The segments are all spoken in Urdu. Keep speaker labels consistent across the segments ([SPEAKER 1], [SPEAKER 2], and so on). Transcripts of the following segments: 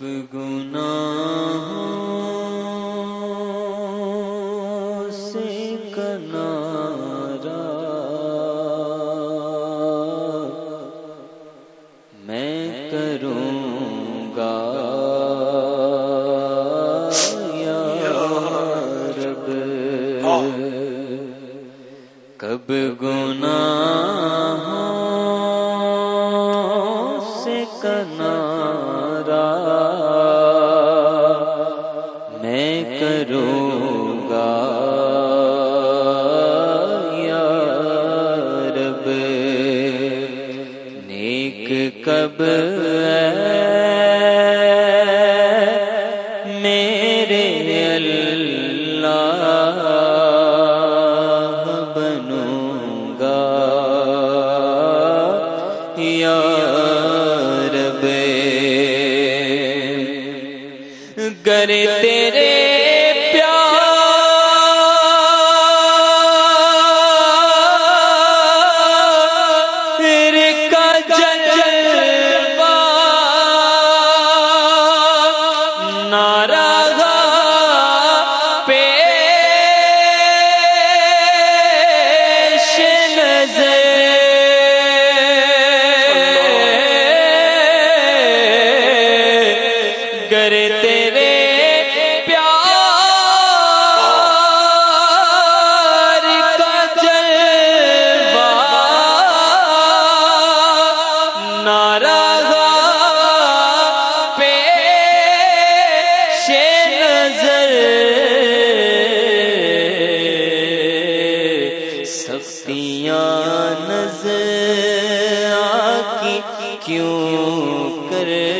[SPEAKER 1] کب گنا سے کنارا میں کروں گا۔ یا رب۔ کب گنا سے کنارا کروں گا۔ یا رب نیک کب میرے اللہ بنوں گا۔ یا رب گر نظر تیرے پیار کا جلوہ نارا پیش نظر سختیاں نظر آکی کیوں کرے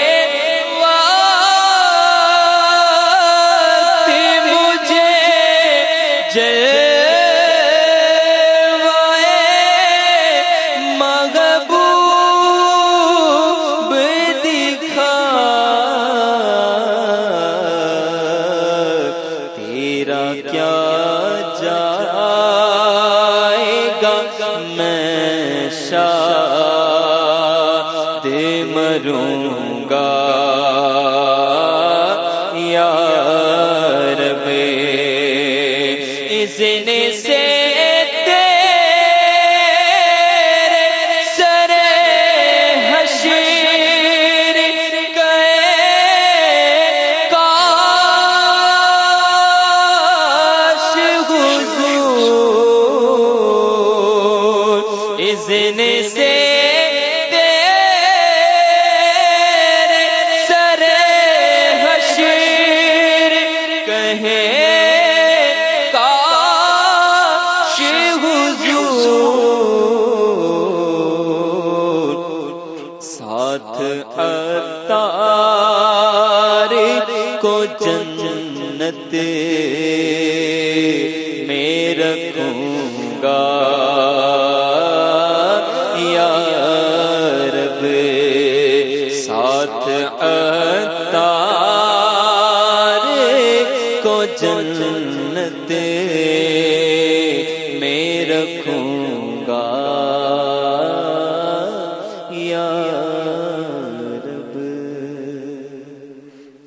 [SPEAKER 1] گا میں شاد مروں گا یار بے اس نے سے اتار کو جنت میں رکھوں گا۔ یا رب ساتھ اتار کو جنت میں رکھوں